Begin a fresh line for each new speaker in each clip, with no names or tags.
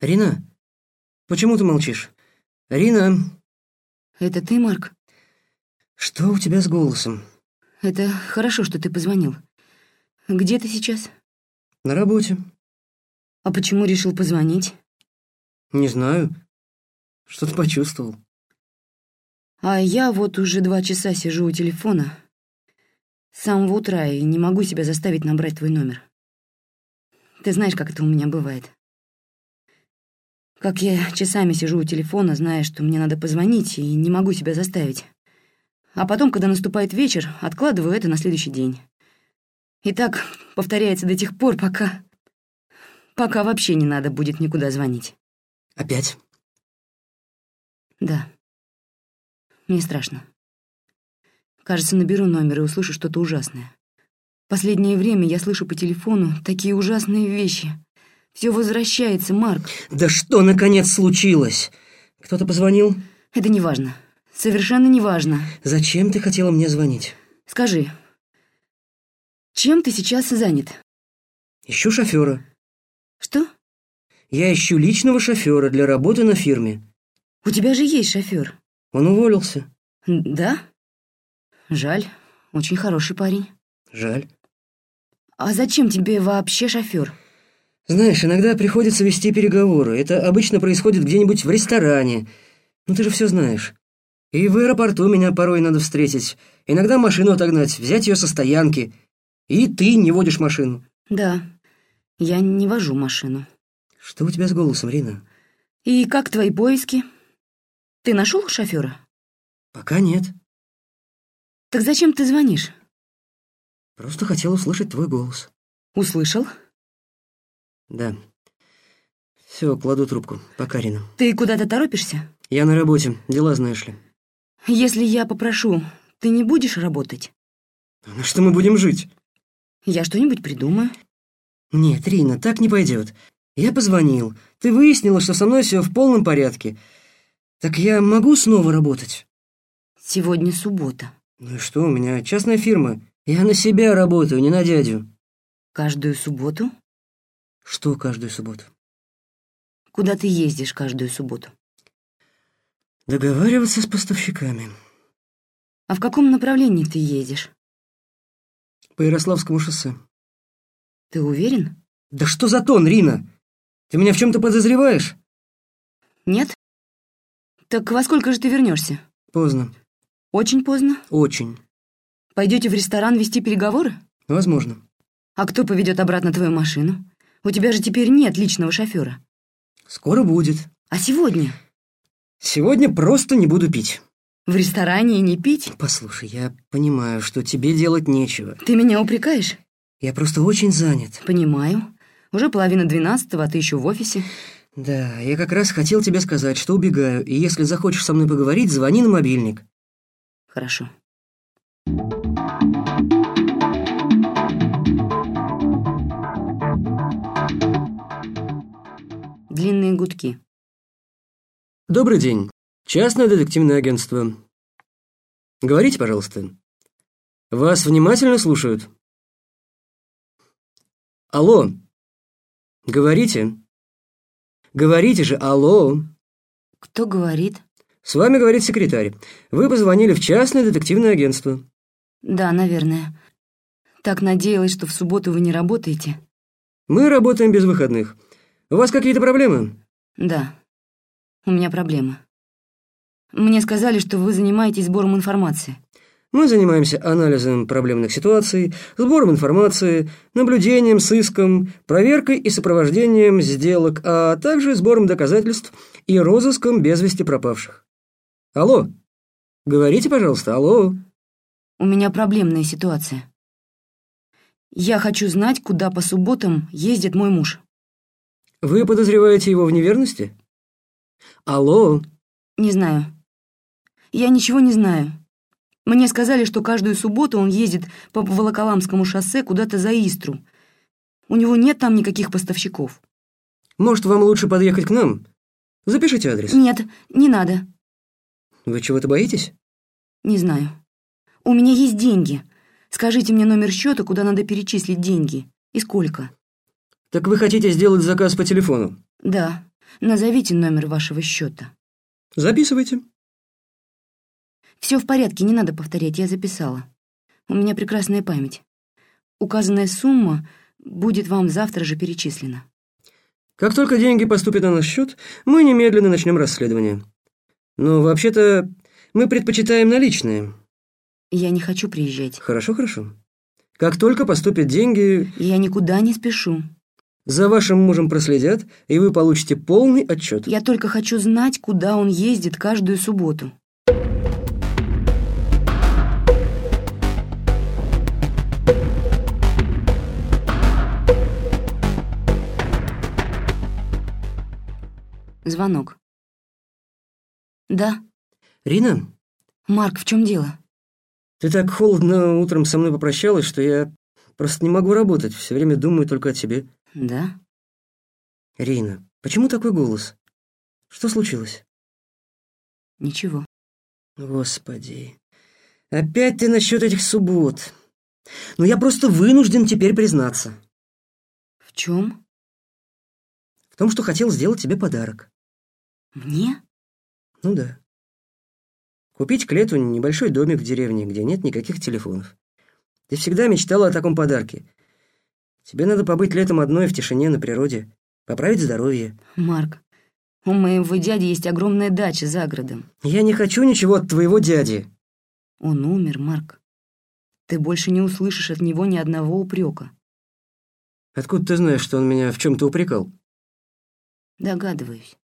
Рина, почему ты молчишь? Рина,
Это ты, Марк?
что у тебя с голосом?
Это хорошо, что ты позвонил. Где ты сейчас?
На работе?
А почему решил позвонить?
Не знаю. Что-то почувствовал.
А я вот уже два часа сижу у телефона. С самого утра и не могу себя заставить набрать твой номер. Ты знаешь, как это у меня бывает. Как я часами сижу у телефона, зная, что мне надо позвонить, и не могу себя заставить. А потом, когда наступает вечер, откладываю это на следующий день. И так повторяется до тех пор, пока... Пока вообще не надо будет никуда звонить.
Опять?
Да. Мне страшно. Кажется, наберу номер и услышу что-то ужасное. Последнее время я слышу по телефону такие ужасные вещи. Все возвращается, Марк.
Да что, наконец, случилось? Кто-то позвонил?
Это не важно. Совершенно не важно.
Зачем ты хотела мне звонить?
Скажи, чем ты сейчас занят?
Ищу шофера.
Что?
Я ищу личного шофера для работы на фирме.
У тебя же есть шофер.
Он уволился.
Да? Жаль. Очень хороший парень.
Жаль.
А зачем тебе вообще шофер?
Знаешь, иногда приходится вести переговоры. Это обычно происходит где-нибудь в ресторане. Ну ты же все знаешь. И в аэропорту меня порой надо встретить. Иногда машину отогнать, взять ее со стоянки. И ты не водишь машину.
Да, я не вожу машину.
Что у тебя с голосом, Рина?
И как твои поиски? Ты нашел шофера?
Пока нет.
Так зачем ты звонишь?
Просто хотел услышать твой голос.
Услышал?
Да. Все, кладу трубку. Пока, Рина.
Ты куда-то торопишься?
Я на работе. Дела знаешь ли.
Если я попрошу, ты не будешь работать?
А На что мы будем жить?
Я что-нибудь придумаю.
Нет, Рина, так не пойдет. Я позвонил. Ты выяснила, что со мной все в полном порядке. Так я могу снова работать?
Сегодня суббота.
Ну и что, у меня частная фирма. Я на себя работаю, не на дядю.
Каждую субботу?
Что каждую субботу?
Куда ты ездишь каждую субботу?
Договариваться с поставщиками.
А в каком направлении ты едешь?
По Ярославскому шоссе.
Ты уверен?
Да что за тон, Рина? Ты меня в чем-то подозреваешь?
Нет? Так во сколько же ты вернешься?
Поздно.
Очень поздно.
Очень.
Пойдете в ресторан вести переговоры?
Возможно.
А кто поведет обратно твою машину? У тебя же теперь нет личного шофера.
Скоро будет.
А сегодня?
Сегодня просто не буду пить.
В ресторане и не пить?
Послушай, я понимаю, что тебе делать нечего.
Ты меня упрекаешь?
Я просто очень занят.
Понимаю. Уже половина двенадцатого, а ты еще в офисе.
Да, я как раз хотел тебе сказать, что убегаю, и если захочешь со мной поговорить, звони на мобильник.
Хорошо. Длинные гудки.
Добрый день. Частное детективное агентство. Говорите, пожалуйста. Вас внимательно слушают. Алло. Говорите. Говорите же, алло.
Кто говорит?
С вами говорит секретарь. Вы позвонили в частное детективное агентство.
Да, наверное. Так надеялась, что в субботу вы не работаете.
Мы работаем без выходных. У вас какие-то проблемы?
Да. У меня проблема. Мне сказали, что вы занимаетесь сбором информации.
Мы занимаемся анализом проблемных ситуаций, сбором информации, наблюдением, сыском, проверкой и сопровождением сделок, а также сбором доказательств и розыском без вести пропавших. Алло. Говорите, пожалуйста, алло.
У меня проблемная ситуация. Я хочу знать, куда по субботам ездит мой муж.
Вы подозреваете его в неверности? Алло.
Не знаю. Я ничего не знаю. Мне сказали, что каждую субботу он ездит по Волоколамскому шоссе куда-то за Истру. У него нет там никаких поставщиков.
Может, вам лучше подъехать к нам? Запишите адрес.
Нет, не надо.
Вы чего-то боитесь?
Не знаю. У меня есть деньги. Скажите мне номер счета, куда надо перечислить деньги. И сколько.
Так вы хотите сделать заказ по телефону?
Да. Назовите номер вашего счета.
Записывайте.
Все в порядке, не надо повторять, я записала. У меня прекрасная память. Указанная сумма будет вам завтра же перечислена.
Как только деньги поступят на наш счет, мы немедленно начнем расследование. Но вообще-то мы предпочитаем наличные.
Я не хочу приезжать.
Хорошо, хорошо. Как только поступят деньги,
Я никуда не спешу.
За вашим мужем проследят, и вы получите полный отчет.
Я только хочу знать, куда он ездит каждую субботу. Звонок. Да,
Рина,
Марк, в чем дело?
ты так холодно утром со мной попрощалась, что я просто не могу работать, все время думаю только о тебе.
Да,
Рина, почему такой голос? Что случилось?
ничего.
Господи, опять ты насчет этих суббот. Но я просто вынужден теперь признаться
В чем?
в том, что хотел сделать тебе подарок.
Мне?
Ну да. Купить к лету небольшой домик в деревне, где нет никаких телефонов. Ты всегда мечтала о таком подарке. Тебе надо побыть летом одной в тишине на природе, поправить здоровье.
Марк, у моего дяди есть огромная дача за городом.
Я не хочу ничего от твоего дяди.
Он умер, Марк. Ты больше не услышишь от него ни одного упрека.
Откуда ты знаешь, что он меня в чем-то упрекал?
Догадываюсь.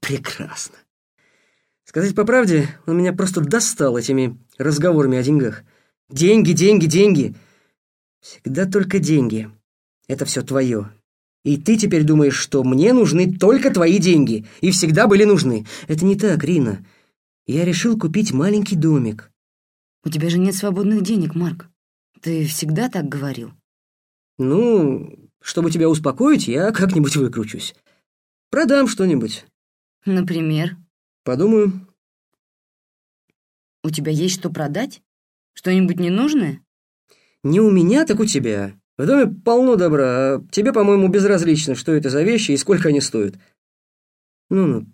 Прекрасно. Сказать по правде, он меня просто достал этими разговорами о деньгах. Деньги, деньги, деньги. Всегда только деньги. Это все твое. И ты теперь думаешь, что мне нужны только твои деньги. И всегда были нужны. Это не так, Рина. Я решил купить маленький домик.
У тебя же нет свободных денег, Марк. Ты всегда так говорил.
Ну, чтобы тебя успокоить, я как-нибудь выкручусь. Продам что-нибудь.
Например,
Подумаю.
у тебя есть что продать? Что-нибудь ненужное?
Не у меня, так у тебя. В доме полно добра, а тебе, по-моему, безразлично, что это за вещи и сколько они стоят. Ну-ну,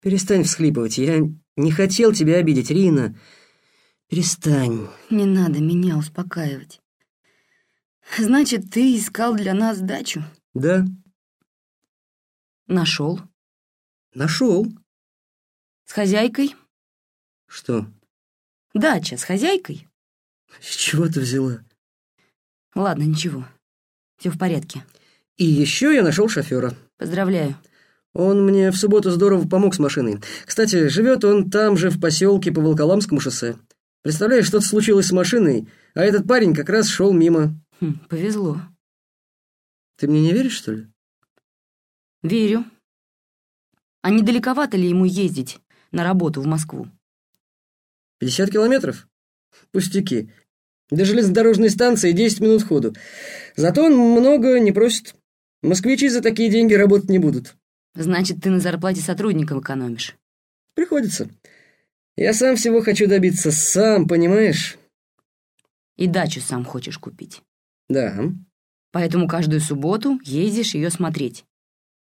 перестань всхлипывать. Я не хотел тебя обидеть, Рина. Перестань.
Не надо меня успокаивать. Значит, ты искал для нас дачу?
Да,
Нашел.
нашел.
С хозяйкой?
Что?
Дача с хозяйкой?
С чего ты взяла?
Ладно, ничего. Все в порядке.
И еще я нашел шофера.
Поздравляю.
Он мне в субботу здорово помог с машиной. Кстати, живет он там же, в поселке по Волколамскому шоссе. Представляешь, что-то случилось с машиной, а этот парень как раз шел мимо.
Хм, повезло.
Ты мне не веришь, что ли?
Верю. А недалековато ли ему ездить на работу в Москву?
50 километров? Пустяки. До железнодорожной станции 10 минут ходу. Зато он много не просит. Москвичи за такие деньги работать не будут.
Значит, ты на зарплате сотрудникам экономишь.
Приходится. Я сам всего хочу добиться, сам, понимаешь?
И дачу сам хочешь купить.
Да.
Поэтому каждую субботу ездишь ее смотреть.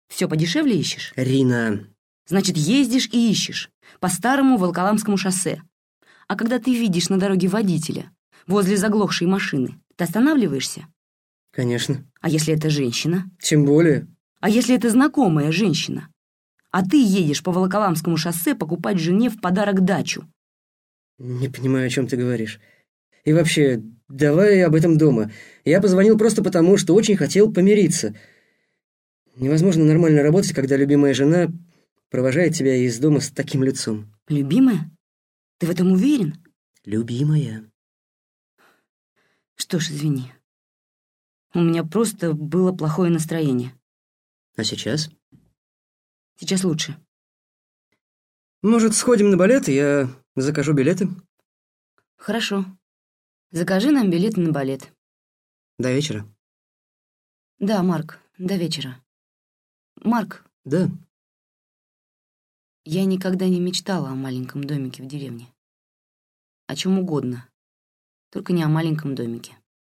Все подешевле ищешь?
Рина,
Значит, ездишь и ищешь. По старому Волколамскому шоссе. А когда ты видишь на дороге водителя, возле заглохшей машины, ты останавливаешься?
конечно.
А если это женщина?
Тем более.
А если это знакомая женщина? А ты едешь по Волоколамскому шоссе покупать жене в подарок дачу.
Не понимаю, о чем ты говоришь. И вообще, давай об этом дома. Я позвонил просто потому, что очень хотел помириться. Невозможно нормально работать, когда любимая жена провожает тебя из дома с таким лицом.
Любимая? Ты в этом уверен?
Любимая.
Что ж, извини. У меня просто было плохое настроение.
А сейчас?
Сейчас лучше.
Может, сходим на балет, и я закажу билеты?
Хорошо. Закажи нам билеты на балет.
До вечера.
Да, Марк, до вечера. Марк,
Да.
я никогда не мечтала о маленьком домике в деревне. О чем угодно. Только не о маленьком домике.